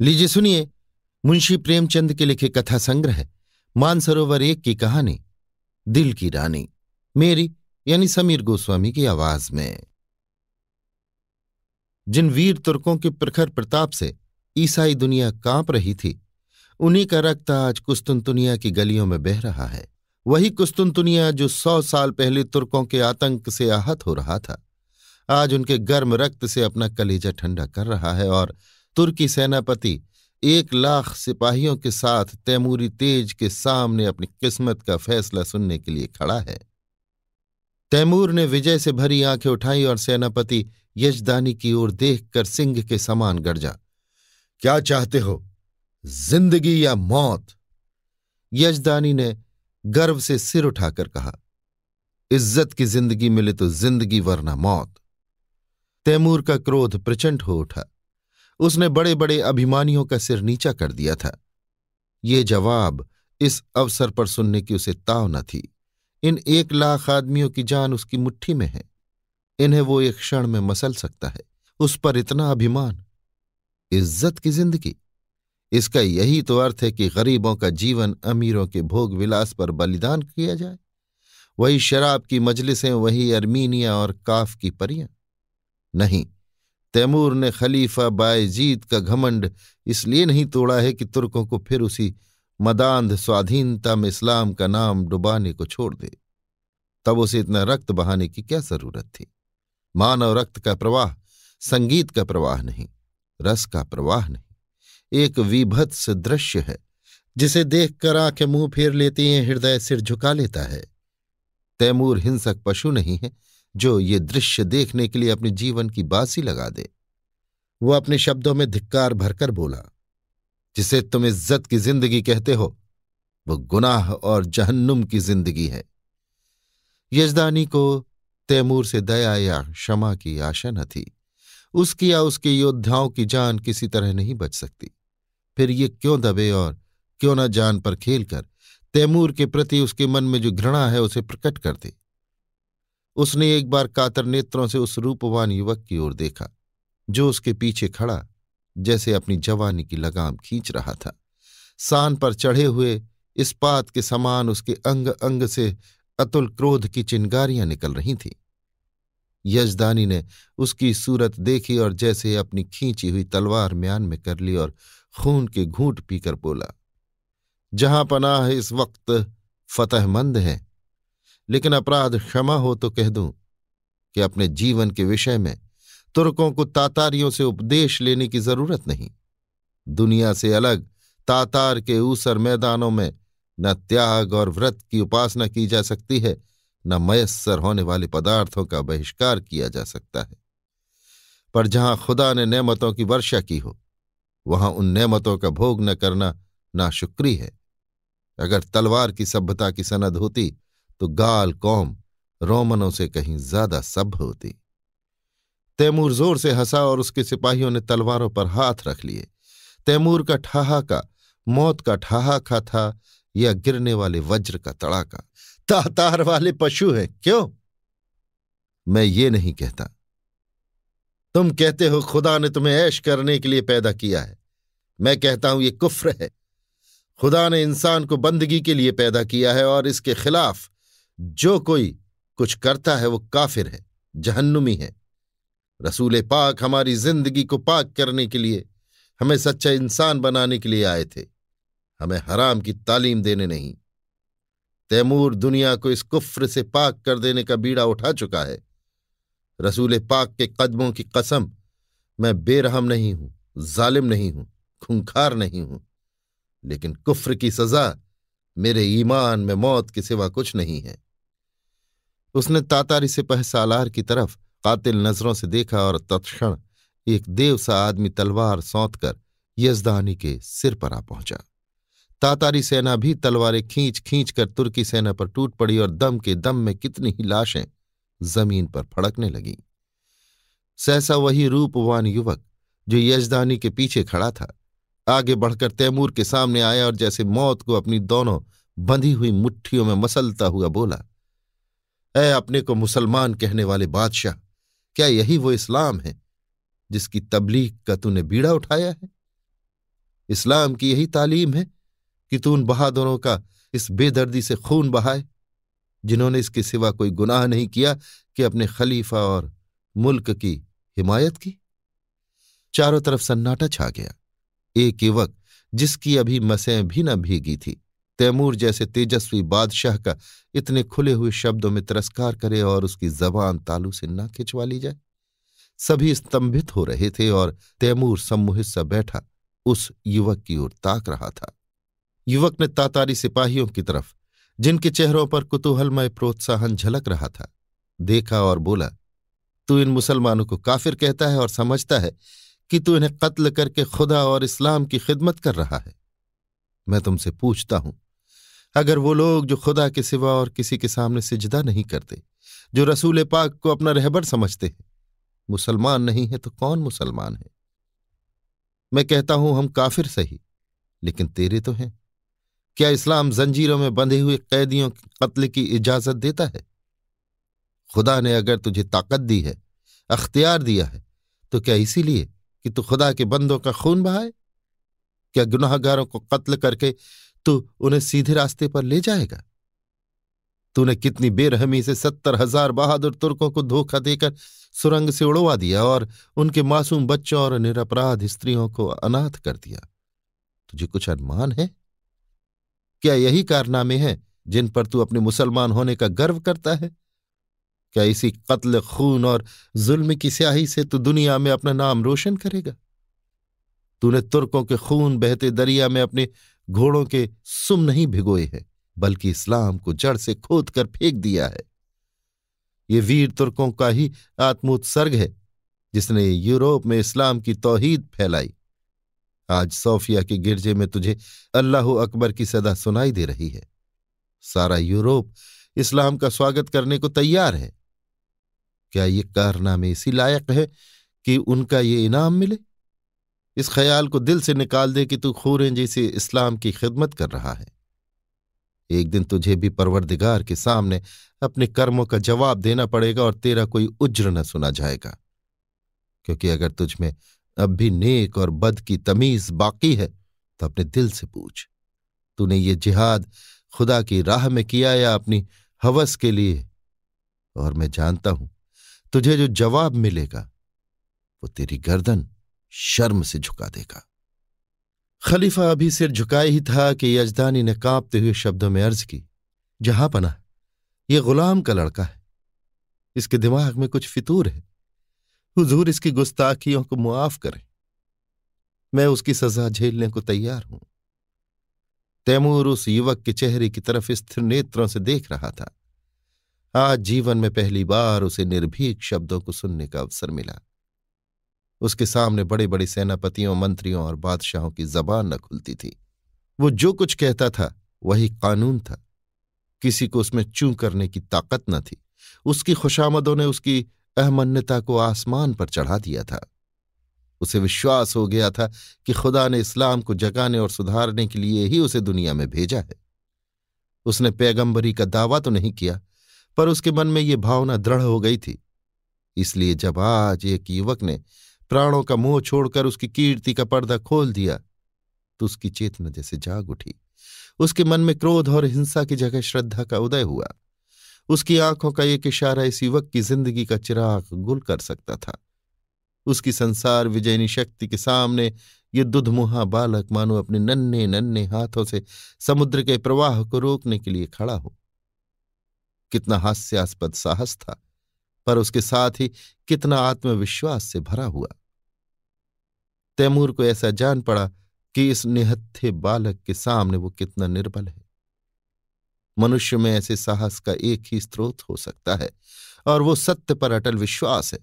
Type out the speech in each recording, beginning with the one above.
लीजिए सुनिए, मुंशी प्रेमचंद के लिखे कथा संग्रह, मानसरोवर एक की कहानी, दिल की रानी, मेरी, यानी समीर गोस्वामी की आवाज़ में। जिन वीर तुर्कों के प्रखर प्रताप से ईसाई दुनिया काँप रही थी, उन्हीं का रक्त आज कुस्तुनतुनिया की गलियों में बह रहा है। वही कुस्तुनतुनिया जो सौ साल पहले तुर्कों के आतंक से आहत हो रहा था, आज उनके गर्म रक्त से अपना कलेजा ठंडा कर रहा है और तुर्की सेनापति एक लाख सिपाहियों के साथ तैमूरी तेज के सामने अपनी किस्मत का फैसला सुनने के लिए खड़ा है। तैमूर ने विजय से भरी आँखें उठाई और सेनापति यजदानी की ओर देखकर सिंह के समान गरजा। क्या चाहते हो? ज़िंदगी या मौत? यजदानी ने गर्व से सिर उठाकर कहा, इज़्ज़त की ज़िंदगी मिले तो ज़िंदगी वरना मौत। तैमूर का क्रोध प्रचंड हो उठा। उसने बड़े बड़े अभिमानियों का सिर नीचा कर दिया था। ये जवाब इस अवसर पर सुनने की उसे ताव न थी। इन एक लाख आदमियों की जान उसकी मुट्ठी में है। इन्हें वो एक क्षण में मसल सकता है। उस पर इतना अभिमान। इज़्ज़त की ज़िंदगी। इसका यही तो अर्थ है कि गरीबों का जीवन अमीरों के भोग विलास पर बलिदान किया जाए। वही शराब की मजलिसें, वही अर्मीनिया और काफ की परियाँ। नहीं तैमूर ने खलीफा बायजीत का घमंड इसलिए नहीं तोड़ा है कि तुर्कों को फिर उसी मदांध स्वाधीनता में इस्लाम का नाम डुबाने को छोड़ दे। तब उसे इतना रक्त बहाने की क्या ज़रूरत थी? मानव रक्त का प्रवाह, संगीत का प्रवाह नहीं, रस का प्रवाह नहीं। एक विभत्स दृश्य है, जिसे देखकर आँखें मुँह फेर लेती हैं, हृदय सिर झुका लेता है। तैमूर हिंसक पशु नहीं है जो ये दृश्य देखने के लिए अपने जीवन की बासी लगा दे। वो अपने शब्दों में धिक्कार भरकर बोला, जिसे तुम इज़्ज़त की ज़िंदगी कहते हो, वो गुनाह और जहन्नुम की ज़िंदगी है। यजदानी को तैमूर से दया या क्षमा की आशा न थी। उसकी या उसके योद्धाओं की जान किसी तरह नहीं बच सकती। फिर ये क्यों दबे और क्यों न जान पर खेलकर तैमूर के प्रति उसके मन में जो घृणा है उसे प्रकट कर दे। उसने एक बार कातर नेत्रों से उस रूपवान युवक की ओर देखा, जो उसके पीछे खड़ा, जैसे अपनी जवानी की लगाम खींच रहा था। सान पर चढ़े हुए इस्पात के समान उसके अंग अंग से अतुल क्रोध की चिंगारियाँ निकल रही थीं। यजदानी ने उसकी सूरत देखी और जैसे अपनी खींची हुई तलवार म्यान में कर ली और खून के घूंट पीकर बोला, जहाँ पनाह इस वक्त फतहमंद है लेकिन अपराध क्षमा हो तो कह दूँ कि अपने जीवन के विषय में तुर्कों को तातारियों से उपदेश लेने की ज़रूरत नहीं। दुनिया से अलग तातार के ऊसर मैदानों में न त्याग और व्रत की उपासना की जा सकती है, न मयस्सर होने वाले पदार्थों का बहिष्कार किया जा सकता है। पर जहाँ खुदा ने नेमतों की वर्षा की हो, वहाँ उन नेमतों का भोग न करना नाशुक्री है। अगर तलवार की सभ्यता की सनद होती तो गाल कौम रोमनों से कहीं ज़्यादा सभ्य होती। तैमूर ज़ोर से हंसा और उसके सिपाहियों ने तलवारों पर हाथ रख लिए। तैमूर का ठहाका, मौत का ठहाका था या गिरने वाले वज्र का तड़ाका। तातार वाले पशु हैं, क्यों? मैं ये नहीं कहता। तुम कहते हो खुदा ने तुम्हें ऐश करने के लिए पैदा किया है। मैं कहता हूँ ये कुफ्र है। खुदा ने इंसान को बंदगी के लिए पैदा किया है और इसके खिलाफ जो कोई कुछ करता है वो काफिर है, जहन्नुमी है। रसूल पाक हमारी ज़िंदगी को पाक करने के लिए, हमें सच्चा इंसान बनाने के लिए आए थे। हमें हराम की तालीम देने नहीं। तैमूर दुनिया को इस कुफ्र से पाक कर देने का बीड़ा उठा चुका है। रसूल पाक के कदमों की कसम, मैं बेरहम नहीं हूँ, जालिम नहीं हूँ, खूंखार नहीं हूँ। लेकिन कुफ्र की सजा मेरे ईमान में मौत के सिवा कुछ नहीं है। उसने तातारी सिपह सालार की तरफ़ कातिल नज़रों से देखा और तत्क्षण एक देव सा आदमी तलवार सौंत कर यजदानी के सिर पर आ पहुँचा। तातारी सेना भी तलवारें खींच खींच कर तुर्की सेना पर टूट पड़ी और दम के दम में कितनी ही लाशें ज़मीन पर फड़कने लगीं। सहसा वही रूपवान युवक जो यजदानी के पीछे खड़ा था, आगे बढ़कर तैमूर के सामने आया और जैसे मौत को अपनी दोनों बंधी हुई मुट्ठियों में मसलता हुआ बोला ऐ अपने को मुसलमान कहने वाले बादशाह, क्या यही वो इस्लाम है, जिसकी तबलीग का तूने बीड़ा उठाया है? इस्लाम की यही तालीम है कि तू उन बहादुरों का इस बेदर्दी से खून बहाए, जिन्होंने इसके सिवा कोई गुनाह नहीं किया कि अपने खलीफा और मुल्क की हिमायत की। चारों तरफ़ सन्नाटा छा गया। एक युवक, जिसकी अभी मसें भी न भीगी थी तैमूर जैसे तेजस्वी बादशाह का इतने खुले हुए शब्दों में तिरस्कार करे और उसकी जबान तालू से ना खिंचवा ली जाए। सभी स्तंभित हो रहे थे और तैमूर सम्मोहित सा बैठा उस युवक की ओर ताक रहा था। युवक ने तातारी सिपाहियों की तरफ़, जिनके चेहरों पर कुतूहलमय प्रोत्साहन झलक रहा था, देखा और बोला, तू इन मुसलमानों को काफिर कहता है और समझता है कि तू इन्हें कत्ल करके खुदा और इस्लाम की खिदमत कर रहा है। मैं तुमसे पूछता हूँ अगर वो लोग जो खुदा के सिवा और किसी के सामने सिजदा नहीं करते, जो रसूल पाक को अपना रहबर समझते हैं, मुसलमान नहीं है तो कौन मुसलमान है? मैं कहता हूँ, हम काफिर सही, लेकिन तेरे तो हैं। क्या इस्लाम जंजीरों में बंधे हुए कैदियों के कत्ल की इजाज़त देता है? खुदा ने अगर तुझे ताकत दी है, अख्तियार दिया है तो क्या इसीलिए कि तू खुदा के बंदों का खून बहाए? क्या गुनाहगारों को कत्ल करके तू उन्हें सीधे रास्ते पर ले जाएगा। तूने कितनी बेरहमी से सत्तर हज़ार बहादुर तुर्कों को धोखा देकर सुरंग से उड़वा दिया और उनके मासूम बच्चों और निरपराध स्त्रियों को अनाथ कर दिया। तुझे कुछ अनुमान है? क्या यही कारनामे हैं जिन पर तू अपने मुसलमान होने का गर्व करता है? क्या इसी कत्ल, खून और जुल्म की स्याही से तू दुनिया में अपना नाम रोशन करेगा? तूने तुर्कों के खून बहते दरिया में अपने घोड़ों के सुम नहीं भिगोए हैं, बल्कि इस्लाम को जड़ से खोद कर फेंक दिया है। ये वीर तुर्कों का ही आत्मोत्सर्ग है, जिसने यूरोप में इस्लाम की तौहीद फैलाई। आज सोफिया के गिरजे में तुझे अल्लाह अकबर की सदा सुनाई दे रही है। सारा यूरोप इस्लाम का स्वागत करने को तैयार है। क्या ये कारनामे इसी लायक है कि उनका ये इनाम मिले? इस ख्याल को दिल से निकाल दे कि तू खूरें जैसे इस्लाम की खिदमत कर रहा है। एक दिन तुझे भी परवरदिगार के सामने अपने कर्मों का जवाब देना पड़ेगा और तेरा कोई उज्र न सुना जाएगा। क्योंकि अगर तुझ में अब भी नेक और बद की तमीज बाकी है तो अपने दिल से पूछ, तूने ये जिहाद खुदा की राह में किया या अपनी हवस के लिए? और मैं जानता हूँ, तुझे जो जवाब मिलेगा, वो तेरी गर्दन शर्म से झुका देगा खलीफा अभी सिर झुकाए ही था कि यजदानी ने कांपते हुए शब्दों में अर्ज़ की, जहाँ पना ये गुलाम का लड़का है। इसके दिमाग में कुछ फितूर है। हुजूर इसकी गुस्ताखियों को मुआफ करें। मैं उसकी सजा झेलने को तैयार हूँ। तैमूर उस युवक के चेहरे की तरफ़ स्थिर नेत्रों से देख रहा था। आज जीवन में पहली बार उसे निर्भीक शब्दों को सुनने का अवसर मिला। उसके सामने बड़े बड़े सेनापतियों, मंत्रियों और बादशाहों की जबान न खुलती थी। वो जो कुछ कहता था, वही कानून था। किसी को उसमें चू करने की ताकत न थी। उसकी खुशामदों ने उसकी अहमन्यता को आसमान पर चढ़ा दिया था। उसे विश्वास हो गया था कि खुदा ने इस्लाम को जगाने और सुधारने के लिए ही उसे दुनिया में भेजा है। उसने पैगंबरी का दावा तो नहीं किया, पर उसके मन में ये भावना दृढ़ हो गई थी। इसलिए जब आज एक युवक ने प्राणों का मुँह छोड़कर उसकी कीर्ति का पर्दा खोल दिया तो उसकी चेतना जैसे जाग उठी। उसके मन में क्रोध और हिंसा की जगह श्रद्धा का उदय हुआ। उसकी आँखों का एक इशारा इस युवक की ज़िंदगी का चिराग गुल कर सकता था। उसकी संसार विजयनी शक्ति के सामने ये दुधमुहा बालक मानो अपने नन्हे नन्हे हाथों से समुद्र के प्रवाह को रोकने के लिए खड़ा हो। कितना हास्यास्पद साहस था। पर उसके साथ ही कितना आत्मविश्वास से भरा हुआ। तैमूर को ऐसा जान पड़ा कि इस निहत्थे बालक के सामने वो कितना निर्बल है। मनुष्य में ऐसे साहस का एक ही स्रोत हो सकता है, और वो सत्य पर अटल विश्वास है।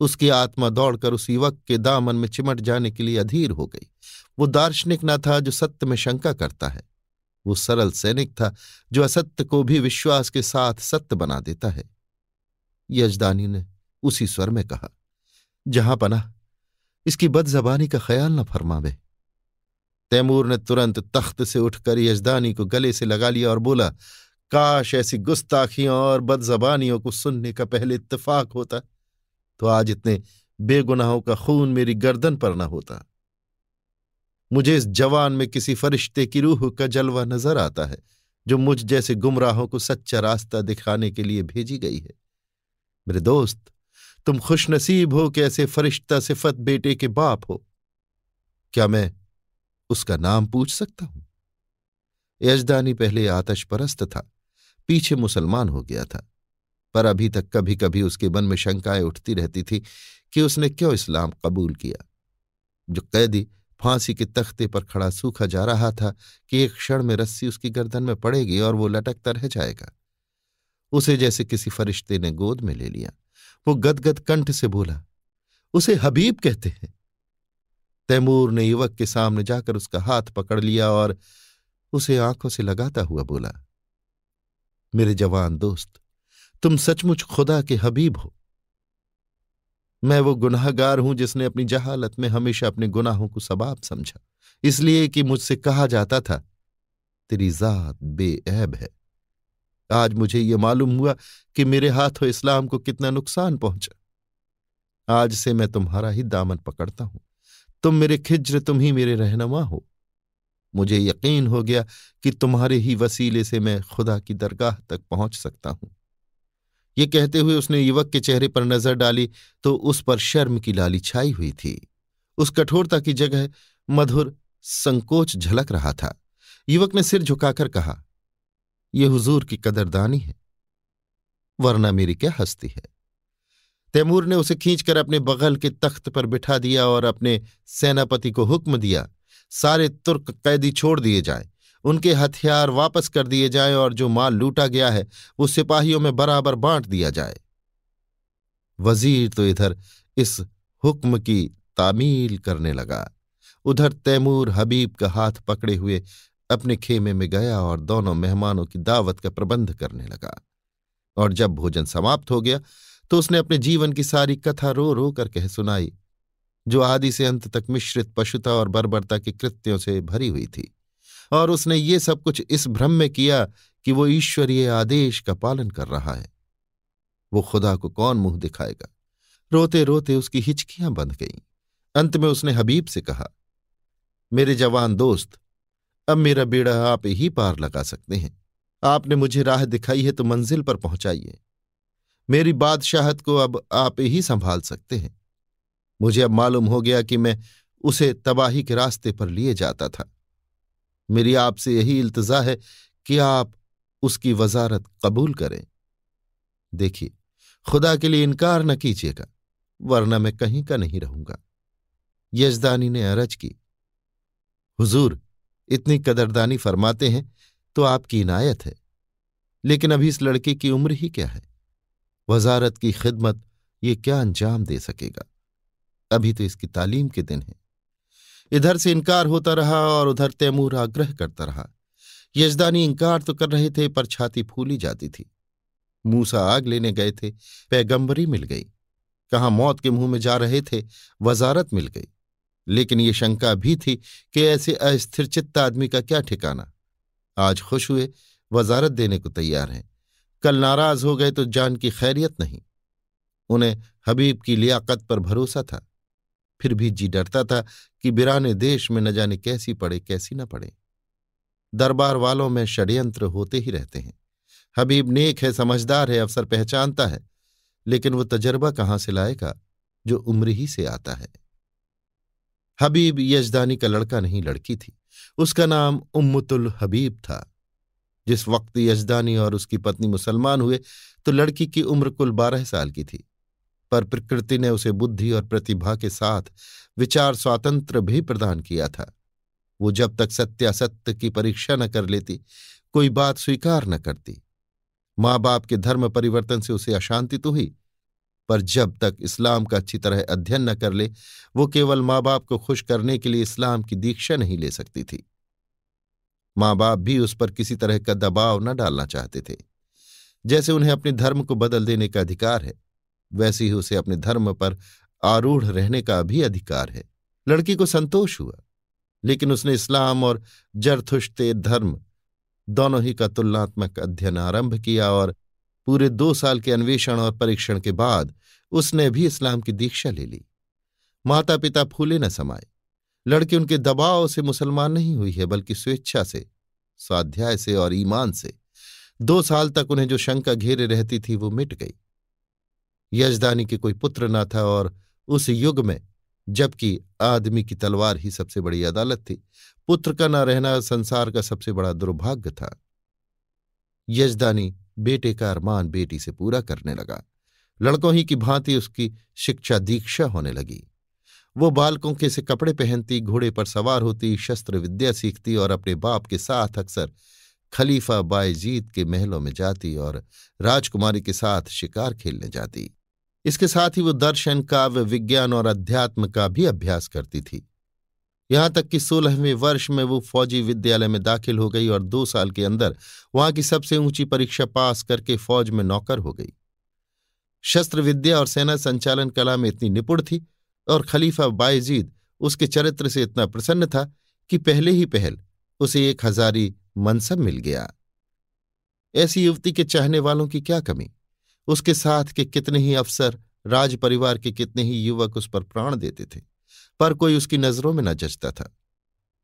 उसकी आत्मा दौड़कर उस युवक के दामन में चिमट जाने के लिए अधीर हो गई। वो दार्शनिक न था जो सत्य में शंका करता है। वो सरल सैनिक था जो असत्य को भी विश्वास के साथ सत्य बना देता है। यजदानी ने उसी स्वर में कहा, जहाँ पना इसकी बदजबानी का ख्याल न फरमावे। तैमूर ने तुरंत तख्त से उठकर यजदानी को गले से लगा लिया और बोला, काश ऐसी गुस्ताखियों और बदजबानियों को सुनने का पहले इत्तेफाक होता तो आज इतने बेगुनाहों का खून मेरी गर्दन पर न होता। मुझे इस जवान में किसी फरिश्ते की रूह का जलवा नज़र आता है, जो मुझ जैसे गुमराहों को सच्चा रास्ता दिखाने के लिए भेजी गई है। मेरे दोस्त, तुम खुशनसीब हो कि ऐसे फरिश्ता सिफत बेटे के बाप हो। क्या मैं उसका नाम पूछ सकता हूँ? यजदानी पहले आतश परस्त था, पीछे मुसलमान हो गया था, पर अभी तक कभी कभी उसके मन में शंकाएँ उठती रहती थी कि उसने क्यों इस्लाम कबूल किया। जो कैदी फांसी के तख्ते पर खड़ा सूखा जा रहा था कि एक क्षण में रस्सी उसकी गर्दन में पड़ेगी और वो लटकता रह जाएगा। उसे जैसे किसी फरिश्ते ने गोद में ले लिया। वो गदगद कंठ से बोला, उसे हबीब कहते हैं। तैमूर ने युवक के सामने जाकर उसका हाथ पकड़ लिया और उसे आँखों से लगाता हुआ बोला, मेरे जवान दोस्त, तुम सचमुच खुदा के हबीब हो। मैं वो गुनाहगार हूँ जिसने अपनी जहालत में हमेशा अपने गुनाहों को सबाब समझा, इसलिए कि मुझसे कहा जाता था, तेरी जात बेऐब है। आज मुझे ये मालूम हुआ कि मेरे हाथों इस्लाम को कितना नुकसान पहुँचा। आज से मैं तुम्हारा ही दामन पकड़ता हूँ। तुम मेरे खिज्र, तुम ही मेरे रहनमा हो। मुझे यकीन हो गया कि तुम्हारे ही वसीले से मैं खुदा की दरगाह तक पहुँच सकता हूँ। ये कहते हुए उसने युवक के चेहरे पर नज़र डाली तो उस पर शर्म की लाली छाई हुई थी। उस कठोरता की जगह मधुर संकोच झलक रहा था। युवक ने सिर झुकाकर कहा यह हुजूर की कदरदानी है, वरना मेरी क्या हस्ती है? तैमूर ने उसे खींचकर अपने बगल के तख्त पर बिठा दिया और अपने सेनापति को हुक्म दिया, सारे तुर्क कैदी छोड़ दिए जाएँ, उनके हथियार वापस कर दिए जाएँ और जो माल लूटा गया है, वो सिपाहियों में बराबर बांट दिया जाए। वज़ीर तो इधर इस हुक्म की तामील करने लगा। उधर तैमूर हबीब का हाथ पकड़े हुए अपने खेमे में गया और दोनों मेहमानों की दावत का प्रबंध करने लगा। और जब भोजन समाप्त हो गया तो उसने अपने जीवन की सारी कथा रो रो कर कह सुनाई, जो आदि से अंत तक मिश्रित पशुता और बर्बरता के कृत्यों से भरी हुई थी। और उसने ये सब कुछ इस भ्रम में किया कि वो ईश्वरीय आदेश का पालन कर रहा है। वो खुदा को कौन मुँह दिखाएगा? रोते रोते उसकी हिचकियाँ बंध गईं। अंत में उसने हबीब से कहा, मेरे जवान दोस्त अब मेरा बेड़ा आप ही पार लगा सकते हैं। आपने मुझे राह दिखाई है तो मंजिल पर पहुंचाइए। मेरी बादशाहत को अब आप ही संभाल सकते हैं। मुझे अब मालूम हो गया कि मैं उसे तबाही के रास्ते पर लिए जाता था। मेरी आपसे यही इल्तजा है कि आप उसकी वजारत कबूल करें। देखिए, खुदा के लिए इनकार न कीजिएगा, वरना मैं कहीं का नहीं रहूँगा। यजदानी ने अरज की, हुजूर इतनी कदरदानी फरमाते हैं तो आपकी इनायत है। लेकिन अभी इस लड़के की उम्र ही क्या है? वजारत की खिदमत ये क्या अंजाम दे सकेगा? अभी तो इसकी तालीम के दिन है। इधर से इनकार होता रहा और उधर तैमूर आग्रह करता रहा। यजदानी इनकार तो कर रहे थे, पर छाती फूली जाती थी। मूसा आग लेने गए थे, पैगंबरी मिल गई। कहाँ मौत के मुँह में जा रहे थे, वजारत मिल गई। लेकिन ये शंका भी थी कि ऐसे अस्थिर चित्त आदमी का क्या ठिकाना। आज खुश हुए, वजारत देने को तैयार हैं। कल नाराज़ हो गए तो जान की खैरियत नहीं। उन्हें हबीब की लियाकत पर भरोसा था। फिर भी जी डरता था कि बिराने देश में न जाने कैसी पड़े, कैसी न पड़े। दरबार वालों में षड्यंत्र होते ही रहते हैं। हबीब नेक है, समझदार है अफसर पहचानता है, लेकिन वो तजर्बा कहाँ से लाएगा, जो उम्र ही से आता है? हबीब यजदानी का लड़का नहीं, लड़की थी। उसका नाम उम्मतुल हबीब था। जिस वक्त यजदानी और उसकी पत्नी मुसलमान हुए तो लड़की की उम्र कुल बारह साल की थी। पर प्रकृति ने उसे बुद्धि और प्रतिभा के साथ विचार स्वातंत्र भी प्रदान किया था। वो जब तक सत्यासत्य की परीक्षा न कर लेती, कोई बात स्वीकार न करती। माँ बाप के धर्म परिवर्तन से उसे अशांति तो हुई पर जब तक इस्लाम का अच्छी तरह अध्ययन न कर ले, वो केवल माँ बाप को खुश करने के लिए इस्लाम की दीक्षा नहीं ले सकती थी। माँ बाप भी उस पर किसी तरह का दबाव न डालना चाहते थे। जैसे उन्हें अपने धर्म को बदल देने का अधिकार है, वैसे ही उसे अपने धर्म पर आरूढ़ रहने का भी अधिकार है। लड़की को संतोष हुआ, लेकिन उसने इस्लाम और जरथुश्ते धर्म दोनों ही का तुलनात्मक अध्ययन आरंभ किया और पूरे दो साल के अन्वेषण और परीक्षण के बाद उसने भी इस्लाम की दीक्षा ले ली। माता पिता फूले न समाये। लड़की उनके दबाव से मुसलमान नहीं हुई है, बल्कि स्वेच्छा से, स्वाध्याय से और ईमान से। दो साल तक उन्हें जो शंका घेरे रहती थी, वो मिट गई। यजदानी के कोई पुत्र न था और उस युग में, जबकि आदमी की तलवार ही सबसे बड़ी अदालत थी, पुत्र का न रहना संसार का सबसे बड़ा दुर्भाग्य था। यजदानी बेटे का अरमान बेटी से पूरा करने लगा। लड़कों ही की भांति उसकी शिक्षा दीक्षा होने लगी। वो बालकों के से कपड़े पहनती, घोड़े पर सवार होती, शस्त्र विद्या सीखती और अपने बाप के साथ अक्सर खलीफा बायजीत के महलों में जाती और राजकुमारी के साथ शिकार खेलने जाती। इसके साथ ही वो दर्शन, काव्य, विज्ञान और अध्यात्म का भी अभ्यास करती थी। यहाँ तक कि सोलहवें वर्ष में वो फौजी विद्यालय में दाखिल हो गई और दो साल के अंदर वहाँ की सबसे ऊँची परीक्षा पास करके फौज में नौकर हो गई। शस्त्र विद्या और सेना संचालन कला में इतनी निपुण थी और खलीफा बायजीद उसके चरित्र से इतना प्रसन्न था कि पहले ही पहल उसे एक हजारी मनसब मिल गया। ऐसी युवती के चाहने वालों की क्या कमी? उसके साथ के कितने ही अफसर, राज परिवार के कितने ही युवक उस पर प्राण देते थे। पर कोई उसकी नज़रों में न जचता था।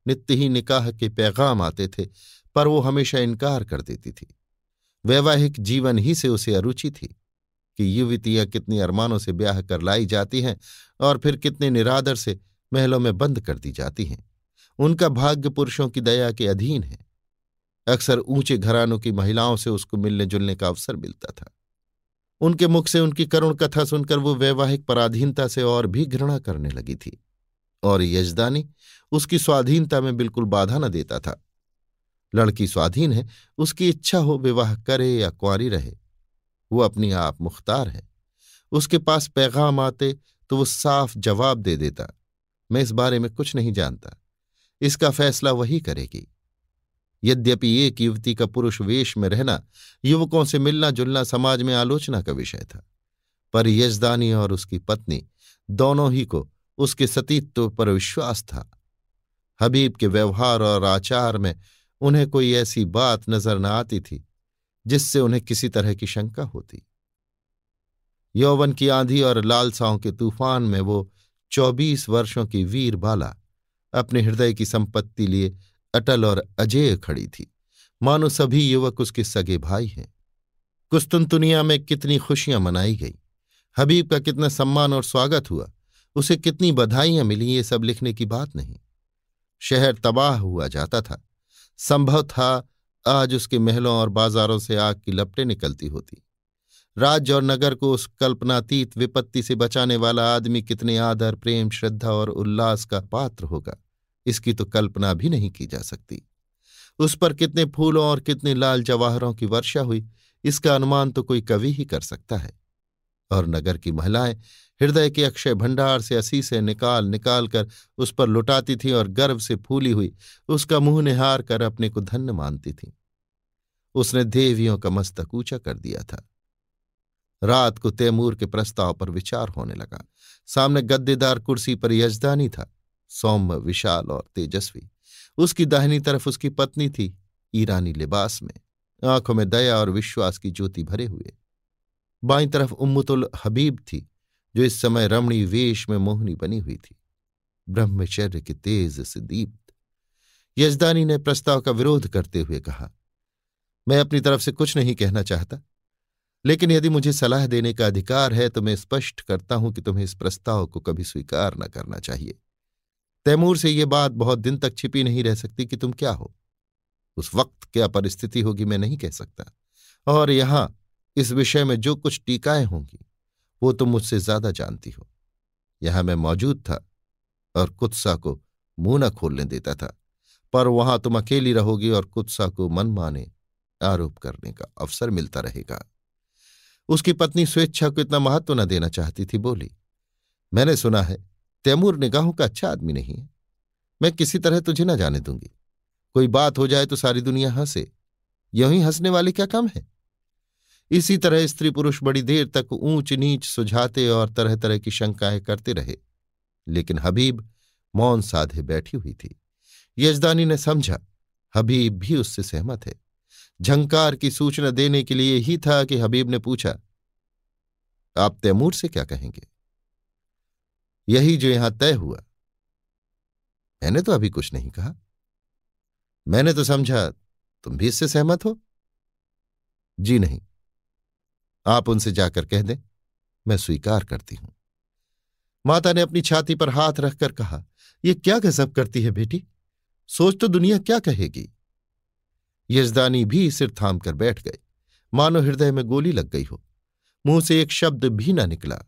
नित्य ही निकाह के पैगाम आते थे, पर वो हमेशा इनकार कर देती थी। वैवाहिक जीवन ही से उसे अरुचि थी कि युवतियाँ कितनी अरमानों से ब्याह कर लाई जाती हैं और फिर कितने निरादर से महलों में बंद कर दी जाती हैं। उनका भाग्य पुरुषों की दया के अधीन है। अक्सर ऊँचे घरानों की महिलाओं से उसको मिलने जुलने का अवसर मिलता था। उनके मुख से उनकी करुण कथा सुनकर वो वैवाहिक पराधीनता से और भी घृणा करने लगी थी। और यजदानी उसकी स्वाधीनता में बिल्कुल बाधा न देता था। लड़की स्वाधीन है, उसकी इच्छा हो विवाह करे या कुंवारी रहे, वो अपनी आप मुख्तार है। उसके पास पैगाम आते तो वो साफ़ जवाब दे देता, मैं इस बारे में कुछ नहीं जानता, इसका फैसला वही करेगी। यद्यपि एक युवती का पुरुष वेश में रहना, युवकों से मिलना जुलना समाज में आलोचना का विषय था, पर यजदानी और उसकी पत्नी दोनों ही को उसके सतीत्व पर विश्वास था। हबीब के व्यवहार और आचार में उन्हें कोई ऐसी बात नज़र न आती थी, जिससे उन्हें किसी तरह की शंका होती। यौवन की आंधी और लालसाओं के तूफ़ान में वो चौबीस वर्षों की वीर बाला अपने हृदय की संपत्ति लिए अटल और अजेय खड़ी थी। मानो सभी युवक उसके सगे भाई हैं। कुस्तुनतुनिया में कितनी खुशियाँ मनाई गई। हबीब का कितना सम्मान और स्वागत हुआ। उसे कितनी बधाइयाँ मिली ये सब लिखने की बात नहीं। शहर तबाह हुआ जाता था। संभव था आज उसके महलों और बाजारों से आग की लपटें निकलती होती। राज्य और नगर को उस कल्पनातीत विपत्ति से बचाने वाला आदमी कितने आदर, प्रेम, श्रद्धा और उल्लास का पात्र होगा, इसकी तो कल्पना भी नहीं की जा सकती। उस पर कितने फूलों और कितने लाल जवाहरों की वर्षा हुई, इसका अनुमान तो कोई कवि ही कर सकता है। और नगर की महिलाएँ हृदय के अक्षय भंडार से असी से निकाल निकाल कर उस पर लुटाती थीं और गर्व से फूली हुई, उसका मुँह निहार कर अपने को धन्य मानती थीं। उसने देवियों का मस्तक ऊँचा कर दिया था। रात को तैमूर के प्रस्ताव पर विचार होने लगा। सामने गद्देदार कुर्सी पर यजदानी था। सौम्य, विशाल और तेजस्वी। उसकी दाहिनी तरफ़ उसकी पत्नी थी, ईरानी लिबास में। आँखों में दया और विश्वास की ज्योति भरे हुए। बाई तरफ़ उम्मतुल हबीब थी, जो इस समय रमणी वेश में मोहनी बनी हुई थी। ब्रह्मचर्य के तेज से दीप्त यजदानी ने प्रस्ताव का विरोध करते हुए कहा, मैं अपनी तरफ़ से कुछ नहीं कहना चाहता, लेकिन यदि मुझे सलाह देने का अधिकार है तो मैं स्पष्ट करता हूँ कि तुम्हें इस प्रस्ताव को कभी स्वीकार न करना चाहिए। तैमूर से यह बात बहुत दिन तक छिपी नहीं रह सकती कि तुम क्या हो। उस वक्त क्या परिस्थिति होगी मैं नहीं कह सकता। और यहाँ इस विषय में जो कुछ टीकाएँ होंगी, वो तुम मुझसे ज़्यादा जानती हो। यहाँ मैं मौजूद था और कुत्सा को मुँह न खोलने देता था, पर वहाँ तुम अकेली रहोगी और कुत्सा को मन माने आरोप करने का अवसर मिलता रहेगा। उसकी पत्नी स्वेच्छा को इतना महत्व न देना चाहती थी, बोली, मैंने सुना है, तैमूर निगाहों का अच्छा आदमी नहीं है। मैं किसी तरह तुझे न जाने दूँगी। कोई बात हो जाए तो सारी दुनिया हंसे। यही हंसने वाले क्या कम है? इसी तरह स्त्री पुरुष बड़ी देर तक ऊंच नीच सुझाते और तरह तरह की शंकाएँ करते रहे। लेकिन हबीब मौन साधे बैठी हुई थी। यजदानी ने समझा, हबीब भी उससे सहमत है। झंकार की सूचना देने के लिए ही था कि हबीब ने पूछा, आप तैमूर से क्या कहेंगे? यही जो यहाँ तय हुआ। मैंने तो अभी कुछ नहीं कहा। मैंने तो समझा, तुम भी इससे सहमत हो? जी नहीं। आप उनसे जाकर कह दें, मैं स्वीकार करती हूँ। माता ने अपनी छाती पर हाथ रखकर कहा यह क्या गजब करती है बेटी? सोच तो दुनिया क्या कहेगी? यजदानी भी सिर थाम कर बैठ गए। मानो हृदय में गोली लग गई हो। मुँह से एक शब्द भी ना निकला।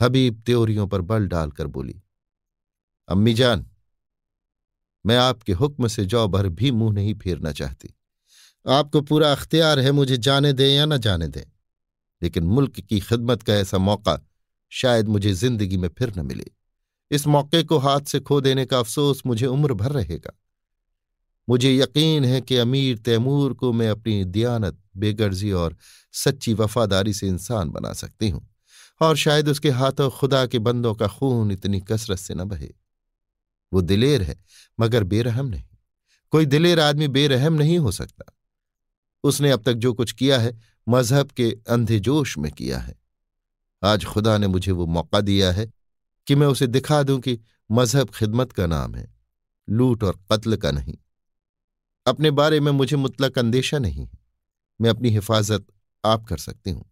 हबीब त्योरियों पर बल डालकर बोली, अम्मी जान, मैं आपके हुक्म से जौ भर भी मुँह नहीं फेरना चाहती। आपको पूरा अख्तियार है मुझे जाने दें या ना जाने दें। लेकिन मुल्क की खिदमत का ऐसा मौका शायद मुझे ज़िंदगी में फिर न मिले। इस मौके को हाथ से खो देने का अफसोस मुझे उम्र भर रहेगा। मुझे यकीन है कि अमीर तैमूर को मैं अपनी दियानत, बेगर्जी और सच्ची वफादारी से इंसान बना सकती हूँ और शायद उसके हाथों खुदा के बंदों का खून इतनी कसरत से न बहे। वो दिलेर है, मगर बेरहम नहीं। कोई दिलेर आदमी बेरहम नहीं हो सकता। उसने अब तक जो कुछ किया है मज़हब के अंधे जोश में किया है। आज खुदा ने मुझे वो मौका दिया है कि मैं उसे दिखा दूँ कि मज़हब खिदमत का नाम है, लूट और कत्ल का नहीं। अपने बारे में मुझे मुतलक अंदेशा नहीं है। मैं अपनी हिफाजत आप कर सकती हूँ।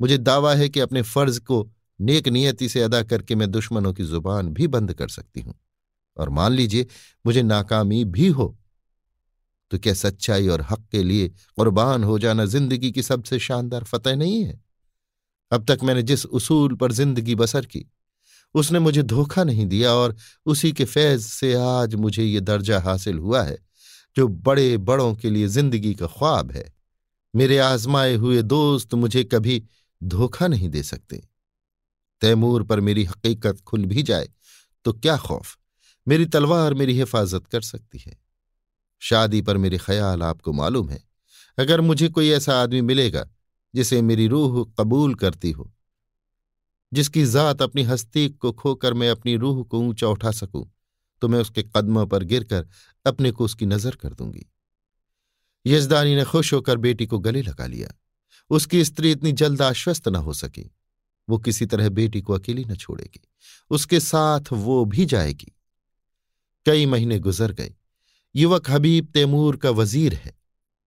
मुझे दावा है कि अपने फ़र्ज़ को नेक नियति से अदा करके मैं दुश्मनों की ज़ुबान भी बंद कर सकती हूँ। और मान लीजिए, मुझे नाकामी भी हो तो क्या सच्चाई और हक के लिए कुर्बान हो जाना ज़िंदगी की सबसे शानदार फतेह नहीं है। अब तक मैंने जिस उसूल पर ज़िंदगी बसर की, उसने मुझे धोखा नहीं दिया और उसी के फैज से आज मुझे ये दर्जा हासिल हुआ है, जो बड़े बड़ों के लिए ज़िंदगी का ख्वाब है। मेरे आजमाए हुए दोस्त मुझे कभी धोखा नहीं दे सकते। तैमूर पर मेरी हकीकत खुल भी जाए तो क्या खौफ? मेरी तलवार मेरी हिफाजत कर सकती है। शादी पर मेरे ख्याल आपको मालूम है। अगर मुझे कोई ऐसा आदमी मिलेगा, जिसे मेरी रूह कबूल करती हो, जिसकी जात अपनी हस्ती को खोकर मैं अपनी रूह को ऊँचा उठा सकूँ तो मैं उसके कदमों पर गिरकर अपने को उसकी नज़र कर दूँगी। यजदानी ने खुश होकर बेटी को गले लगा लिया। उसकी स्त्री इतनी जल्द आश्वस्त न हो सकी। वो किसी तरह बेटी को अकेली न छोड़ेगी। उसके साथ वो भी जाएगी। कई महीने गुजर गए। युवक हबीब तैमूर का वज़ीर है,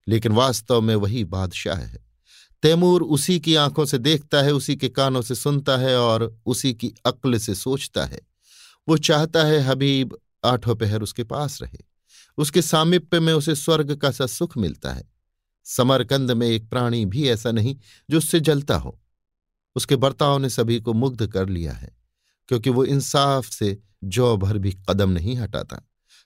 लेकिन वास्तव में वही बादशाह है। तैमूर उसी की आँखों से देखता है, उसी के कानों से सुनता है और उसी की अक्ल से सोचता है। वो चाहता है हबीब आठों पहर उसके पास रहे। उसके सामिप्य में उसे स्वर्ग का सा सुख मिलता है। समरकंद में एक प्राणी भी ऐसा नहीं जो उससे जलता हो। उसके बर्ताव ने सभी को मुग्ध कर लिया है, क्योंकि वो इंसाफ से जौ भर भी कदम नहीं हटाता।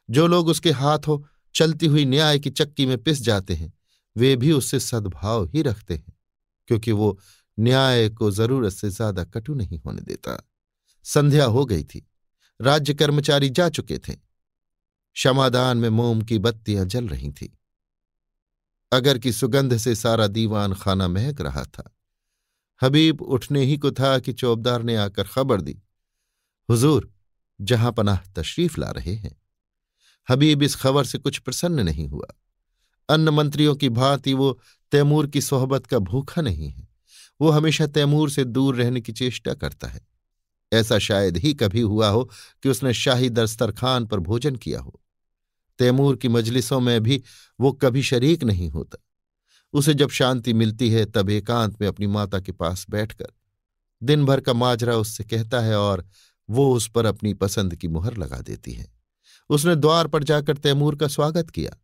जो लोग उसके हाथों चलती हुई न्याय की चक्की में पिस जाते हैं, वे भी उससे सद्भाव ही रखते हैं, क्योंकि वो न्याय को ज़रूरत से ज़्यादा कटु नहीं होने देता। संध्या हो गई थी, राज्य कर्मचारी जा चुके थे। क्षमादान में मोम की बत्तियाँ जल रही थीं। अगर की सुगंध से सारा दीवान खाना महक रहा था। हबीब उठने ही को था कि चौबदार ने आकर खबर दी, हुजूर, जहाँ पनाह तशरीफ़ ला रहे हैं। हबीब इस खबर से कुछ प्रसन्न नहीं हुआ। अन्न मंत्रियों की भांति वो तैमूर की सोहबत का भूखा नहीं है। वो हमेशा तैमूर से दूर रहने की चेष्टा करता है। ऐसा शायद ही कभी हुआ हो कि उसने शाही दस्तरखान पर भोजन किया हो। तैमूर की मजलिसों में भी वो कभी शरीक नहीं होता। उसे जब शांति मिलती है, तब एकांत में अपनी माता के पास बैठकर दिन भर का माजरा उससे कहता है और वो उस पर अपनी पसंद की मुहर लगा देती है। उसने द्वार पर जाकर तैमूर का स्वागत किया।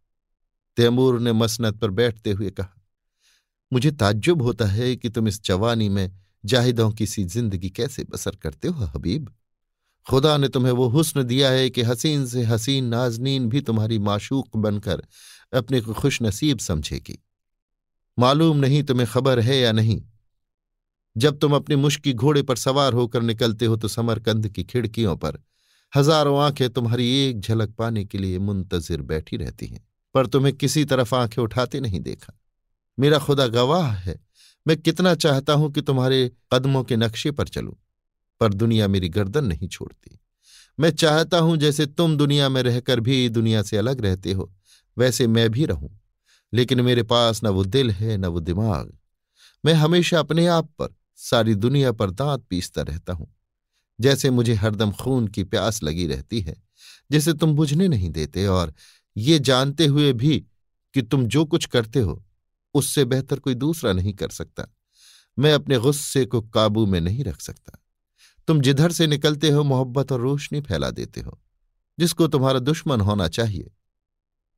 तैमूर ने मसनत पर बैठते हुए कहा, मुझे ताज्जुब होता है कि तुम इस जवानी में जाहिदों की सी ज़िंदगी कैसे बसर करते हो, हबीब। खुदा ने तुम्हें वो हुस्न दिया है कि हसीन से हसीन नाजनीन भी तुम्हारी माशूक बनकर अपने को खुश नसीब समझेगी। मालूम नहीं तुम्हें खबर है या नहीं। जब तुम अपनी मुश्की घोड़े पर सवार होकर निकलते हो तो समरकंद की खिड़कियों पर हज़ारों आँखें तुम्हारी एक झलक पाने के लिए मुंतजिर बैठी रहती हैं, पर तुम्हें किसी तरफ़ आँखें उठाते नहीं देखा। मेरा खुदा गवाह है, मैं कितना चाहता हूँ कि तुम्हारे कदमों के नक्शे पर चलूँ, पर दुनिया मेरी गर्दन नहीं छोड़ती। मैं चाहता हूँ जैसे तुम दुनिया में रहकर भी दुनिया से अलग रहते हो, वैसे मैं भी रहूँ, लेकिन मेरे पास न वो दिल है, न वो दिमाग। मैं हमेशा अपने आप पर, सारी दुनिया पर दांत पीसता रहता हूँ जैसे मुझे हरदम खून की प्यास लगी रहती है, जिसे तुम बुझने नहीं देते और ये जानते हुए भी कि तुम जो कुछ करते हो, उससे बेहतर कोई दूसरा नहीं कर सकता। मैं अपने गुस्से को काबू में नहीं रख सकता। तुम जिधर से निकलते हो, मोहब्बत और रोशनी फैला देते हो। जिसको तुम्हारा दुश्मन होना चाहिए,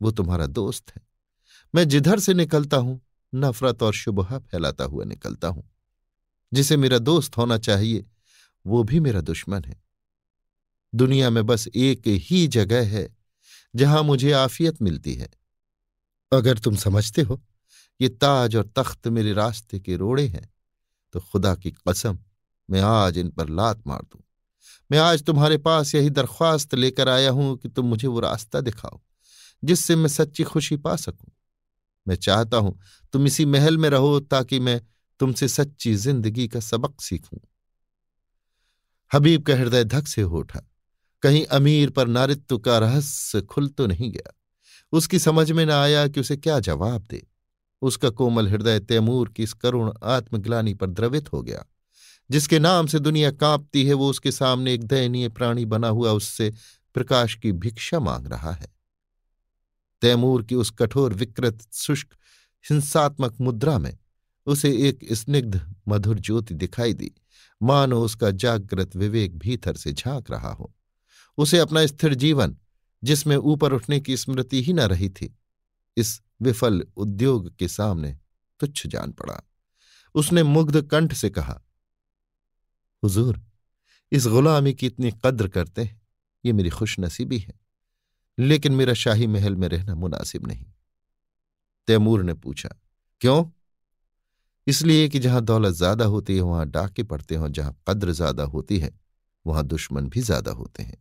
वो तुम्हारा दोस्त है। मैं जिधर से निकलता हूँ, नफरत और शुबह फैलाता हुआ निकलता हूँ। जिसे मेरा दोस्त होना चाहिए वो भी मेरा दुश्मन है। दुनिया में बस एक ही जगह है, जहाँ मुझे आफियत मिलती है। अगर तुम समझते हो ये ताज और तख्त मेरे रास्ते के रोड़े हैं तो खुदा की कसम, मैं आज इन पर लात मार दूँ। मैं आज तुम्हारे पास यही दरख्वास्त लेकर आया हूँ कि तुम मुझे वो रास्ता दिखाओ, जिससे मैं सच्ची खुशी पा सकूँ। मैं चाहता हूँ तुम इसी महल में रहो ताकि मैं तुमसे सच्ची ज़िंदगी का सबक सीखूं। हबीब का हृदय धक से हो उठा। कहीं अमीर पर नारित्व का रहस्य खुल तो नहीं गया। उसकी समझ में न आया कि उसे क्या जवाब दे। उसका कोमल हृदय तैमूर की इस करुण आत्मग्लानी पर द्रवित हो गया। जिसके नाम से दुनिया कांपती है, वो उसके सामने एक दयनीय प्राणी बना हुआ, उससे प्रकाश की भिक्षा मांग रहा है। तैमूर की उस कठोर, विकृत, शुष्क, हिंसात्मक मुद्रा में उसे एक स्निग्ध, मधुर ज्योति दिखाई दी। मानो उसका जागृत विवेक भीतर से झाँक रहा हो। उसे अपना स्थिर जीवन, जिसमें ऊपर उठने की स्मृति ही न रही थी, इस विफल उद्योग के सामने तुच्छ जान पड़ा। उसने मुग्ध कंठ से कहा, हुजूर, इस गुलामी की इतनी कद्र करते हैं, ये मेरी खुशनसीबी है, लेकिन मेरा शाही महल में रहना मुनासिब नहीं। तैमूर ने पूछा, क्यों? इसलिए कि जहाँ दौलत ज़्यादा होती है, वहाँ डाके पड़ते हों जहाँ कद्र ज़्यादा होती है, वहाँ दुश्मन भी ज़्यादा होते हैं।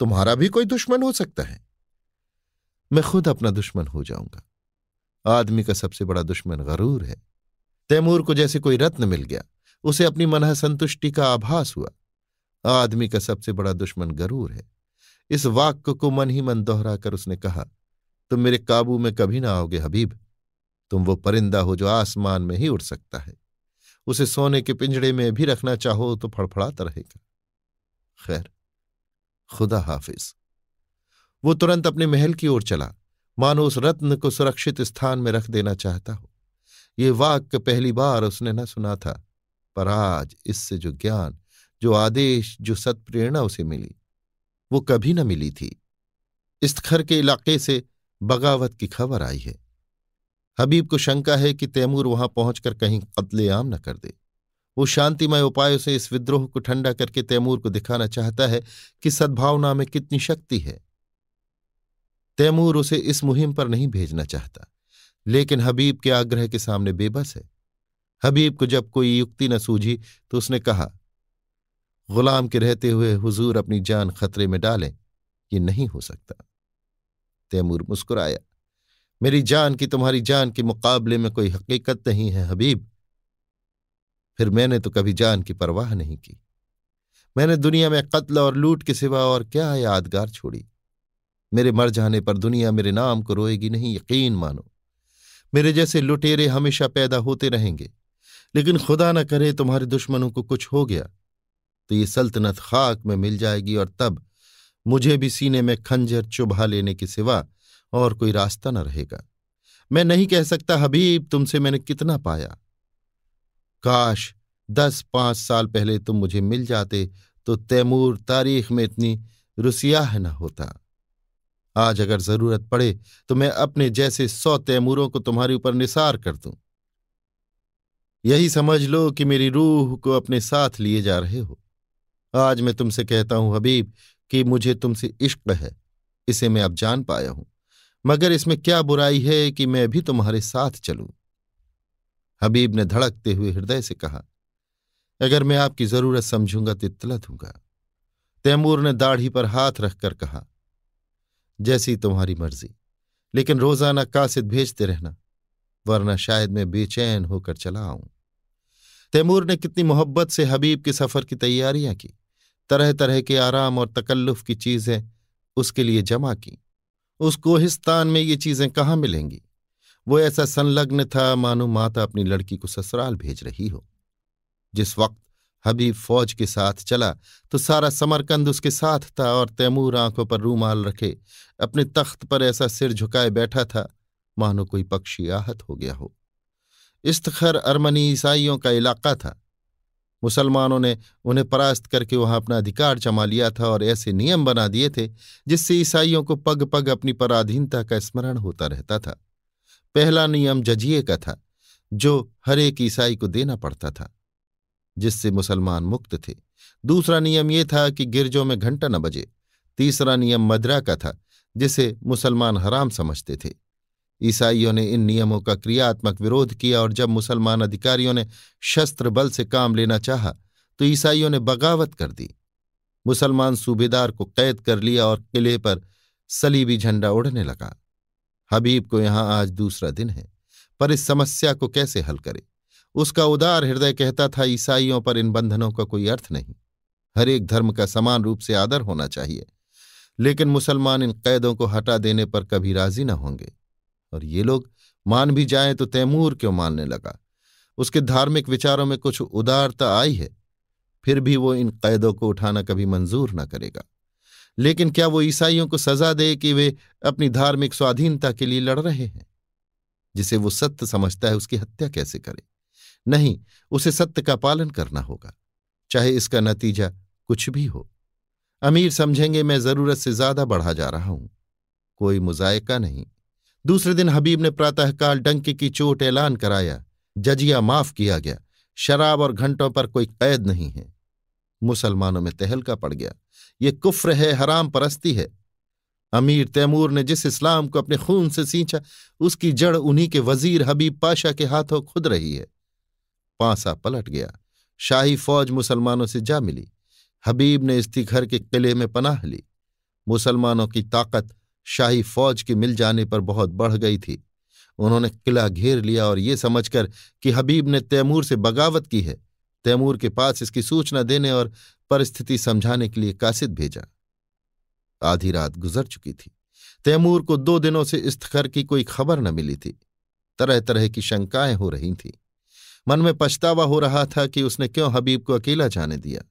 तुम्हारा भी कोई दुश्मन हो सकता है। मैं खुद अपना दुश्मन हो जाऊँगा। आदमी का सबसे बड़ा दुश्मन गरूर है। तैमूर को जैसे कोई रत्न मिल गया, उसे अपनी मन संतुष्टि का आभास हुआ। आदमी का सबसे बड़ा दुश्मन गरूर है। इस वाक्य को मन ही मन दोहराकर उसने कहा, तुम मेरे काबू में कभी ना आओगे हबीब। तुम वो परिंदा हो जो आसमान में ही उड़ सकता है। उसे सोने के पिंजड़े में भी रखना चाहो तो फड़फड़ाता रहेगा। खैर, खुदा हाफिज। वो तुरंत अपने महल की ओर चला। मानो उस रत्न को सुरक्षित स्थान में रख देना चाहता हो। ये वाक्य पहली बार उसने न सुना था, पर आज इससे जो ज्ञान, जो आदेश, जो सत्प्रेरणा उसे मिली, वो कभी न मिली थी। इस्तखर के इलाके से बगावत की खबर आई है। हबीब को शंका है कि तैमूर वहाँ पहुंचकर कहीं कत्लेआम न कर दे। वो शांतिमय उपायों से इस विद्रोह को ठंडा करके तैमूर को दिखाना चाहता है कि सद्भावना में कितनी शक्ति है। तैमूर उसे इस मुहिम पर नहीं भेजना चाहता, लेकिन हबीब के आग्रह के सामने बेबस है। हबीब को जब कोई युक्ति न सूझी तो उसने कहा, गुलाम के रहते हुए हुजूर अपनी जान खतरे में डालें, ये नहीं हो सकता। तैमूर मुस्कुराया। मेरी जान की तुम्हारी जान के मुकाबले में कोई हकीकत नहीं है, हबीब। फिर मैंने तो कभी जान की परवाह नहीं की। मैंने दुनिया में कत्ल और लूट के सिवा और क्या यादगार छोड़ी। मेरे मर जाने पर दुनिया मेरे नाम को रोएगी नहीं, यकीन मानो। मेरे जैसे लुटेरे हमेशा पैदा होते रहेंगे। लेकिन खुदा न करे तुम्हारे दुश्मनों को कुछ हो गया तो ये सल्तनत खाक में मिल जाएगी और तब मुझे भी सीने में खंजर चुभा लेने के सिवा और कोई रास्ता न रहेगा। मैं नहीं कह सकता, हबीब, तुमसे मैंने कितना पाया? काश दस पाँच साल पहले तुम मुझे मिल जाते तो तैमूर तारीख में इतनी रुसियाह न होता। आज अगर ज़रूरत पड़े तो मैं अपने जैसे सौ तैमूरों को तुम्हारे ऊपर निसार कर दूँ। यही समझ लो कि मेरी रूह को अपने साथ लिए जा रहे हो। आज मैं तुमसे कहता हूँ, हबीब, कि मुझे तुमसे इश्क है, इसे मैं अब जान पाया हूँ। मगर इसमें क्या बुराई है कि मैं भी तुम्हारे साथ चलूँ? हबीब ने धड़कते हुए हृदय से कहा, अगर मैं आपकी ज़रूरत समझूँगा तो इतला दूँगा। तैमूर ने दाढ़ी पर हाथ रखकर कहा, जैसी तुम्हारी मर्ज़ी, लेकिन रोज़ाना कासिद भेजते रहना, वरना शायद मैं बेचैन होकर चला आऊँ। तैमूर ने कितनी मोहब्बत से हबीब के सफ़र की तैयारियाँ की तरह तरह के आराम और तकल्लुफ की चीज़ें उसके लिए जमा की। उस कोहिस्तान में ये चीज़ें कहाँ मिलेंगी? वो ऐसा संलग्न था मानो माता अपनी लड़की को ससुराल भेज रही हो। जिस वक्त हबीब फौज के साथ चला तो सारा समरकंद उसके साथ था और तैमूर आँखों पर रूमाल रखे, अपने तख्त पर ऐसा सिर झुकाए बैठा था, मानो कोई पक्षी आहत हो गया हो। इस्तखर अरमनी ईसाइयों का इलाका था। मुसलमानों ने उन्हें परास्त करके वहाँ अपना अधिकार जमा लिया था और ऐसे नियम बना दिए थे, जिससे ईसाइयों को पग पग अपनी पराधीनता का स्मरण होता रहता था। पहला नियम जजिए का था, जो हर एक ईसाई को देना पड़ता था, जिससे मुसलमान मुक्त थे। दूसरा नियम ये था कि गिरजों में घंटा न बजे। तीसरा नियम मदरा का था, जिसे मुसलमान हराम समझते थे। ईसाइयों ने इन नियमों का क्रियात्मक विरोध किया और जब मुसलमान अधिकारियों ने शस्त्र बल से काम लेना चाहा तो ईसाइयों ने बगावत कर दी। मुसलमान सूबेदार को कैद कर लिया और किले पर सलीबी झंडा उड़ने लगा। हबीब को यहाँ आज दूसरा दिन है, पर इस समस्या को कैसे हल करे? उसका उदार हृदय कहता था, ईसाइयों पर इन बंधनों का कोई अर्थ नहीं। हर एक धर्म का समान रूप से आदर होना चाहिए, लेकिन मुसलमान इन कैदों को हटा देने पर कभी राज़ी न होंगे। और ये लोग मान भी जाएँ तो तैमूर क्यों मानने लगा? उसके धार्मिक विचारों में कुछ उदारता आई है, फिर भी वो इन कैदों को उठाना कभी मंजूर न करेगा। लेकिन क्या वो ईसाइयों को सजा दे कि वे अपनी धार्मिक स्वाधीनता के लिए लड़ रहे हैं? जिसे वो सत्य समझता है, उसकी हत्या कैसे करे? नहीं, उसे सत्य का पालन करना होगा, चाहे इसका नतीजा कुछ भी हो। अमीर समझेंगे, मैं ज़रूरत से ज़्यादा बढ़ा जा रहा हूँ। कोई मुजायका नहीं। दूसरे दिन हबीब ने प्रातःकाल डंके की चोट ऐलान कराया। जजिया माफ़ किया गया। शराब और घंटों पर कोई कैद नहीं है। मुसलमानों में तहलका पड़ गया। ये कुफ्र है, हराम परस्ती है। अमीर तैमूर ने जिस इस्लाम को अपने खून से सींचा, उसकी जड़ उन्हीं के वज़ीर हबीब पाशा के हाथों खुद रही है। पांसा पलट गया। शाही फौज मुसलमानों से जा मिली। हबीब ने इस्तीखर के किले में पनाह ली। मुसलमानों की ताकत शाही फौज के मिल जाने पर बहुत बढ़ गई थी। उन्होंने किला घेर लिया और ये समझकर कि हबीब ने तैमूर से बगावत की है। तैमूर के पास इसकी सूचना देने और परिस्थिति समझाने के लिए कासिद भेजा। आधी रात गुजर चुकी थी। तैमूर को दो दिनों से इस्तखर की कोई खबर न मिली थी। तरह तरह की शंकाएँ हो रही थीं। मन में पछतावा हो रहा था कि उसने क्यों हबीब को अकेला जाने दिया।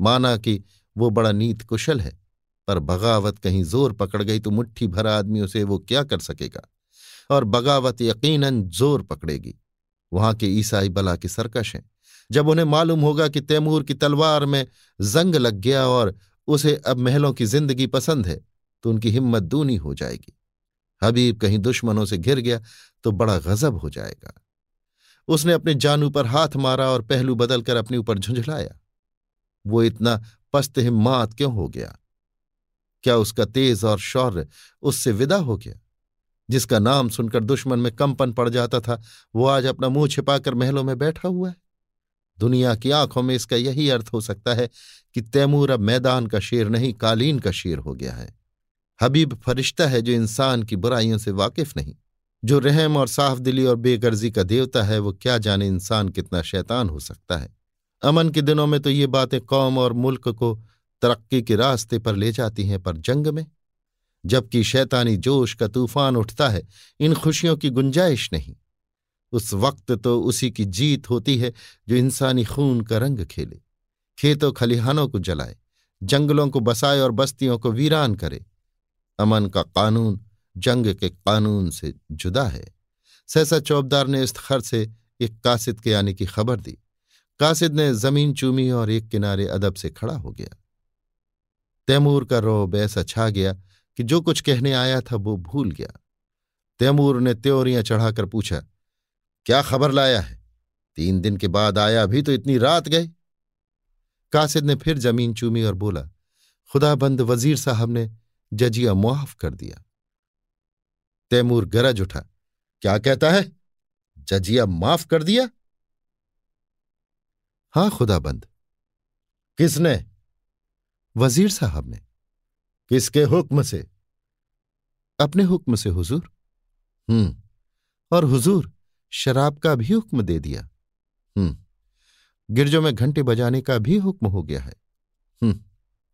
माना कि वो बड़ा नीत कुशल है। पर बगावत कहीं ज़ोर पकड़ गई तो मुट्ठी भर आदमियों से वो क्या कर सकेगा? और बगावत यकीनन ज़ोर पकड़ेगी। वहाँ के ईसाई बला के सरकश हैं। जब उन्हें मालूम होगा कि तैमूर की तलवार में जंग लग गया और उसे अब महलों की ज़िंदगी पसंद है तो उनकी हिम्मत दूनी हो जाएगी। हबीब कहीं दुश्मनों से घिर गया तो बड़ा गजब हो जाएगा। उसने अपने जानू पर हाथ मारा और पहलू बदलकर अपने ऊपर झुंझलाया। वो इतना पस्त हिम्मात क्यों हो गया? क्या उसका तेज और शौर्य उससे विदा हो गया? जिसका नाम सुनकर दुश्मन में कंपन पड़ जाता था, वो आज अपना मुँह छिपाकर महलों में बैठा हुआ है। दुनिया की आँखों में इसका यही अर्थ हो सकता है कि तैमूर अब मैदान का शेर नहीं, कालीन का शेर हो गया है। हबीब फरिश्ता है जो इंसान की बुराइयों से वाकिफ नहीं। जो रहम और साफ़ दिली और बेगर्जी का देवता है, वो क्या जाने इंसान कितना शैतान हो सकता है। अमन के दिनों में तो ये बातें कौम और मुल्क को तरक्की के रास्ते पर ले जाती हैं, पर जंग में? जबकि शैतानी जोश का तूफ़ान उठता है, इन खुशियों की गुंजाइश नहीं। उस वक्त तो उसी की जीत होती है, जो इंसानी खून का रंग खेले। खेतों खलिहानों को जलाए, जंगलों को बसाए और बस्तियों को वीरान करे। अमन का कानून जंग के कानून से जुदा है। सहसा चौबदार ने इस खर से एक कासिद के आने की खबर दी। कासिद ने ज़मीन चूमी और एक किनारे अदब से खड़ा हो गया। तैमूर का रोब ऐसा छा गया कि जो कुछ कहने आया था वो भूल गया। तैमूर ने त्योरियाँ चढ़ाकर पूछा, क्या खबर लाया है? तीन दिन के बाद आया भी तो इतनी रात गए कासिद ने फिर ज़मीन चूमी और बोला, खुदाबंद वज़ीर साहब ने जजिया मुआफ कर दिया। तैमूर गरज उठा, क्या कहता है? जजिया माफ़ कर दिया? हाँ खुदाबंद। किसने? वज़ीर साहब ने। किसके हुक्म से? अपने हुक्म से, हुजूर। हम्म और हुजूर, शराब का भी हुक्म दे दिया। हम्म गिरजों में घंटे बजाने का भी हुक्म हो गया है। हम्म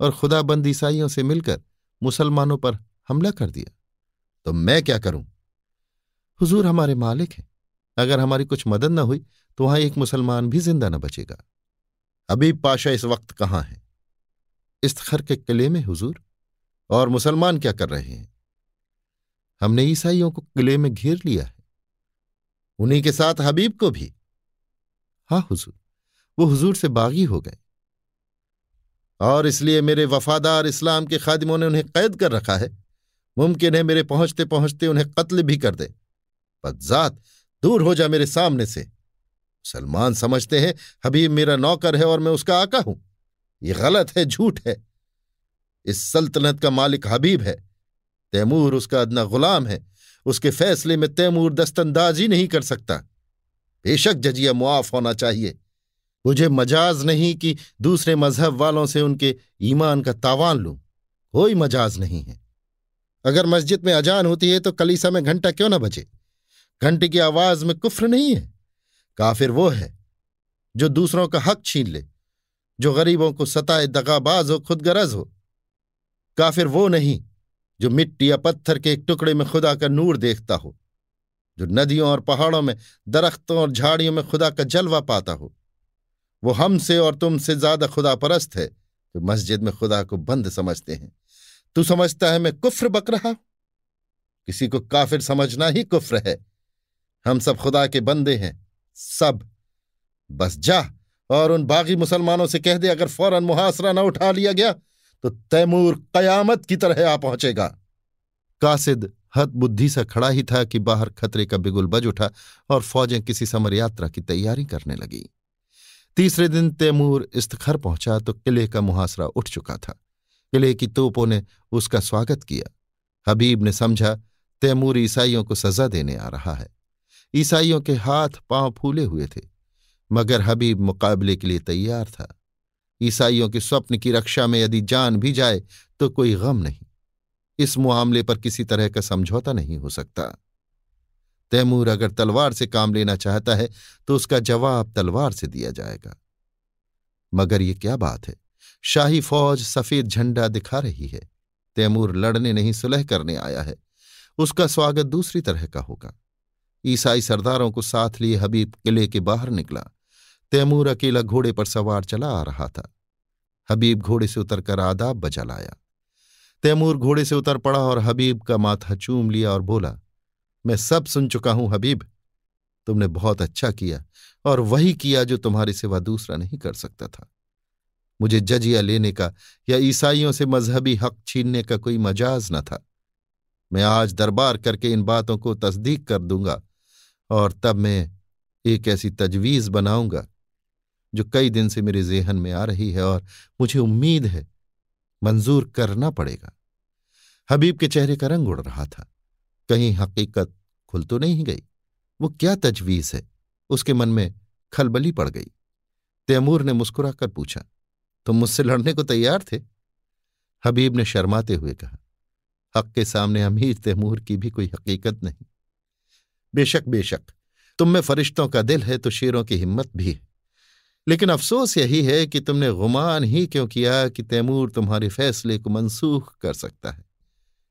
और खुदाबंद ईसाइयों से मिलकर मुसलमानों पर हमला कर दिया। तो मैं क्या करूँ? हुजूर हमारे मालिक हैं। अगर हमारी कुछ मदद न हुई तो वहाँ एक मुसलमान भी ज़िंदा न बचेगा। हबीब पाशा इस वक्त कहाँ है? इस्तखर के किले में, हुजूर? और मुसलमान क्या कर रहे हैं? हमने ईसाइयों को किले में घेर लिया है। उन्हीं के साथ हबीब को भी। हाँ हुजूर, वो हुजूर से बागी हो गए। और इसलिए मेरे वफादार इस्लाम के खादिमों ने उन्हें कैद कर रखा है। मुमकिन है मेरे पहुँचते पहुँचते उन्हें कत्ल भी कर दे। बदजात दूर हो जा मेरे सामने से। सलमान समझते हैं, हबीब मेरा नौकर है और मैं उसका आका हूँ। ये गलत है, झूठ है। इस सल्तनत का मालिक हबीब है। तैमूर उसका अदना गुलाम है। उसके फैसले में तैमूर दस्तंदाजी नहीं कर सकता। बेशक जजिया मुआफ होना चाहिए। मुझे मजाज नहीं कि दूसरे मज़हब वालों से उनके ईमान का तावान लूँ। कोई मजाज नहीं है। अगर मस्जिद में अजान होती है तो कलीसा में घंटा क्यों ना बजे? घंटे की आवाज़ में कुफ्र नहीं है। काफिर वो है जो दूसरों का हक छीन ले। जो गरीबों को सताए दगाबाज हो खुद गरज हो। काफिर वो नहीं जो मिट्टी या पत्थर के एक टुकड़े में खुदा का नूर देखता हो, जो नदियों और पहाड़ों में, दरख्तों और झाड़ियों में खुदा का जलवा पाता हो। वो हमसे और तुमसे ज़्यादा खुदा परस्त है जो मस्जिद में खुदा को बंद समझते हैं। तू समझता है मैं कुफ्र बक रहा किसी को काफिर समझना ही कुफ्र है। हम सब खुदा के बंदे हैं, सब। बस जा। और उन बागी मुसलमानों से कह दे, अगर फ़ौरन मुहासरा न उठा लिया गया तो तैमूर कयामत की तरह आ पहुंचेगा। कासिद हद बुद्धि सा खड़ा ही था कि बाहर खतरे का बिगुल बज उठा और फौजें किसी समर यात्रा की तैयारी करने लगी। तीसरे दिन तैमूर इस्तखर पहुँचा तो किले का मुहासरा उठ चुका था। किले की तोपों ने उसका स्वागत किया। हबीब ने समझा, तैमूर ईसाइयों को सजा देने आ रहा है। ईसाइयों के हाथ पाँव फूले हुए थे। मगर हबीब मुकाबले के लिए तैयार था। ईसाइयों के स्वप्न की रक्षा में यदि जान भी जाए तो कोई गम नहीं। इस मामले पर किसी तरह का समझौता नहीं हो सकता। तैमूर अगर तलवार से काम लेना चाहता है तो उसका जवाब तलवार से दिया जाएगा। मगर ये क्या बात है? शाही फौज सफ़ेद झंडा दिखा रही है। तैमूर लड़ने नहीं, सुलह करने आया है। उसका स्वागत दूसरी तरह का होगा। ईसाई सरदारों को साथ लिए हबीब किले के बाहर निकला। तैमूर अकेला घोड़े पर सवार चला आ रहा था। हबीब घोड़े से उतरकर आदाब बजा लाया तैमूर घोड़े से उतर पड़ा और हबीब का माथा चूम लिया और बोला, मैं सब सुन चुका हूँ हबीब। तुमने बहुत अच्छा किया और वही किया जो तुम्हारे सिवा दूसरा नहीं कर सकता था। मुझे जजिया लेने का या ईसाइयों से मजहबी हक छीनने का कोई मजाज न था। मैं आज दरबार करके इन बातों को तस्दीक कर दूँगा और तब मैं एक ऐसी तजवीज बनाऊँगा जो कई दिन से मेरे जेहन में आ रही है और मुझे उम्मीद है मंजूर करना पड़ेगा। हबीब के चेहरे का रंग उड़ रहा था। कहीं हकीकत खुल तो नहीं गई। वो क्या तजवीज है? उसके मन में खलबली पड़ गई। तैमूर ने मुस्कुराकर पूछा, तुम मुझसे लड़ने को तैयार थे? हबीब ने शर्माते हुए कहा, हक के सामने अमीर तैमूर की भी कोई हकीकत नहीं। बेशक बेशक, तुम में फरिश्तों का दिल है तो शेरों की हिम्मत भी है। लेकिन अफसोस यही है कि तुमने गुमान ही क्यों किया कि तैमूर तुम्हारे फैसले को मनसूख कर सकता है।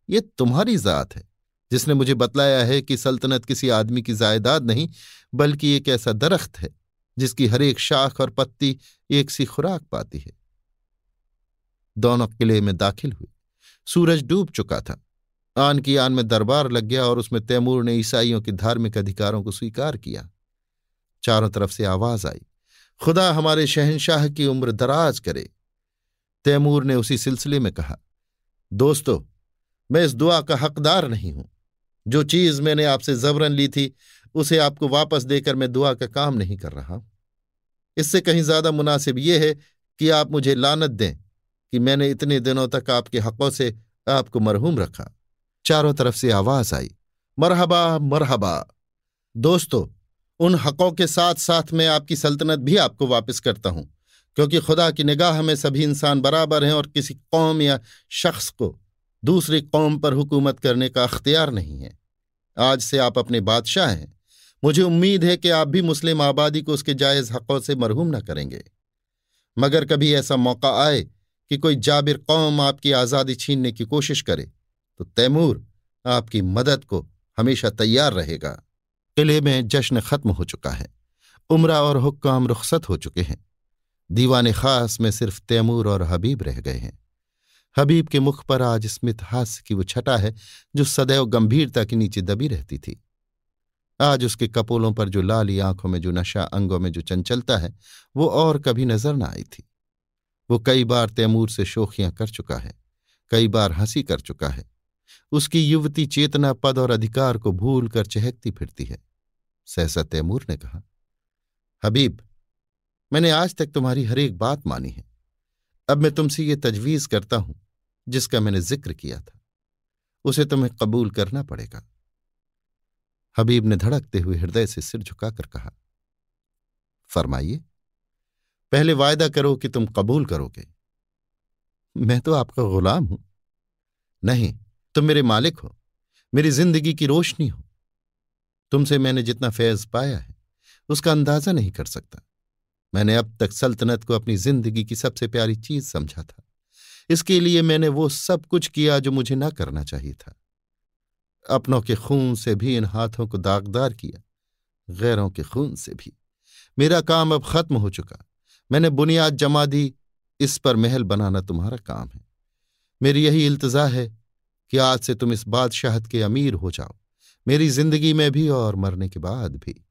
ये तुम्हारी जात है, जिसने मुझे बतलाया है कि सल्तनत किसी आदमी की जायदाद नहीं, बल्कि एक ऐसा दरख्त है, जिसकी हर एक शाख और पत्ती एक सी खुराक पाती है। दोनों किले में दाखिल हुए। सूरज डूब चुका था। आन की आन में दरबार लग गया और उसमें तैमूर ने ईसाइयों के धार्मिक अधिकारों को स्वीकार किया। चारों तरफ़ से आवाज़ आई। खुदा हमारे शहनशाह की उम्र दराज करे, तैमूर ने उसी सिलसिले में कहा, दोस्तों, मैं इस दुआ का हकदार नहीं हूँ। जो चीज़ मैंने आपसे जबरन ली थी, उसे आपको वापस देकर मैं दुआ का काम नहीं कर रहा इससे कहीं ज़्यादा मुनासिब यह है कि आप मुझे लानत दें कि मैंने इतने दिनों तक आपके हकों से आपको मरहूम रखा। चारों तरफ़ से आवाज़ आई, मरहबा मरहबा। दोस्तों उन हकों के साथ साथ मैं आपकी सल्तनत भी आपको वापस करता हूँ। क्योंकि खुदा की निगाह में सभी इंसान बराबर हैं और किसी कौम या शख्स को दूसरी कौम पर हुकूमत करने का अख्तियार नहीं है। आज से आप अपने बादशाह हैं। मुझे उम्मीद है कि आप भी मुस्लिम आबादी को उसके जायज़ हकों से मरहूम न करेंगे। मगर कभी ऐसा मौका आए कि कोई जाबिर कौम आपकी आज़ादी छीनने की कोशिश करे तो तैमूर आपकी मदद को हमेशा तैयार रहेगा। किले में जश्न खत्म हो चुका है। उमरा और हुक्काम रुखसत हो चुके हैं। दीवान खास में सिर्फ़ तैमूर और हबीब रह गए हैं। हबीब के मुख पर आज स्मित हास्य की वो छटा है, जो सदैव गंभीरता के नीचे दबी रहती थी। आज उसके कपोलों पर जो लाली आँखों में जो नशा, अंगों में जो चंचलता है, वो और कभी नज़र न आई थी। वो कई बार तैमूर से शोखियाँ कर चुका है, कई बार हँसी कर चुका है। उसकी युवती चेतना, पद और अधिकार को भूल कर चहकती फिरती है। सहसा तैमूर ने कहा, हबीब, मैंने आज तक तुम्हारी हर एक बात मानी है। अब मैं तुमसे ये तजवीज करता हूँ, जिसका मैंने ज़िक्र किया था। उसे तुम्हें कबूल करना पड़ेगा। हबीब ने धड़कते हुए हृदय से सिर झुकाकर कहा, फरमाइए, पहले वायदा करो कि तुम कबूल करोगे। मैं तो आपका गुलाम हूँ। नहीं तुम मेरे मालिक हो। मेरी ज़िंदगी की रोशनी हो। तुमसे मैंने जितना फैज पाया है, उसका अंदाज़ा नहीं कर सकता। मैंने अब तक सल्तनत को अपनी ज़िंदगी की सबसे प्यारी चीज़ समझा था। इसके लिए मैंने वो सब कुछ किया जो मुझे ना करना चाहिए था। अपनों के खून से भी, इन हाथों को दागदार किया, गैरों के खून से भी। मेरा काम अब खत्म हो चुका। मैंने बुनियाद जमा दी, इस पर महल बनाना तुम्हारा काम है। मेरी यही इल्तजा है कि आज से तुम इस बादशाहत के अमीर हो जाओ, मेरी ज़िंदगी में भी और मरने के बाद भी।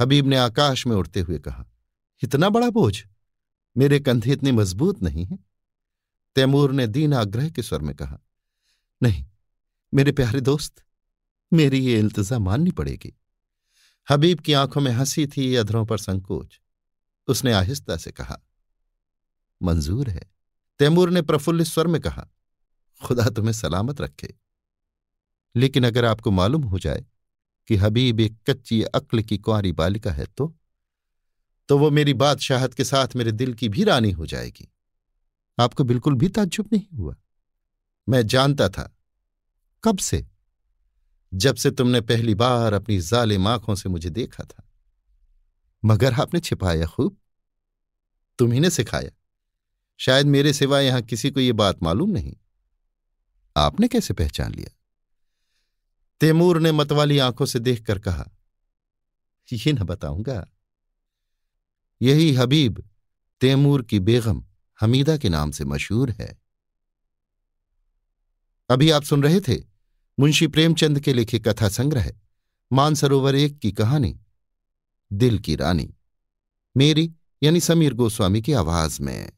हबीब ने आकाश में उड़ते हुए कहा, इतना बड़ा बोझ? मेरे कंधे इतने मज़बूत नहीं हैं? तैमूर ने दीन आग्रह के स्वर में कहा, नहीं, मेरे प्यारे दोस्त, मेरी ये इल्तजा माननी पड़ेगी। हबीब की आँखों में हँसी थी, अधरों पर संकोच। उसने आहिस्ता से कहा, मंजूर है। तैमूर ने प्रफुल्लित स्वर में कहा खुदा तुम्हें सलामत रखे। लेकिन अगर आपको मालूम हो जाए कि हबीब एक कच्ची अक्ल की कुंवारी बालिका है तो तो वो मेरी बादशाहत के साथ मेरे दिल की भी रानी हो जाएगी। आपको बिल्कुल भी ताज्जुब नहीं हुआ। मैं जानता था, कब से? जब से तुमने पहली बार अपनी जालिम आँखों से मुझे देखा था। मगर आपने छिपाया खूब। तुम्ही ने सिखाया। शायद मेरे सिवा यहाँ किसी को यह बात मालूम नहीं। आपने कैसे पहचान लिया? तैमूर ने मतवाली आँखों से देखकर कहा, ये न बताऊँगा। यही हबीब तैमूर की बेगम हमीदा के नाम से मशहूर है। अभी आप सुन रहे थे मुंशी प्रेमचंद के लिखे कथा संग्रह, मानसरोवर एक की कहानी, दिल की रानी, मेरी यानी समीर गोस्वामी की आवाज़ में।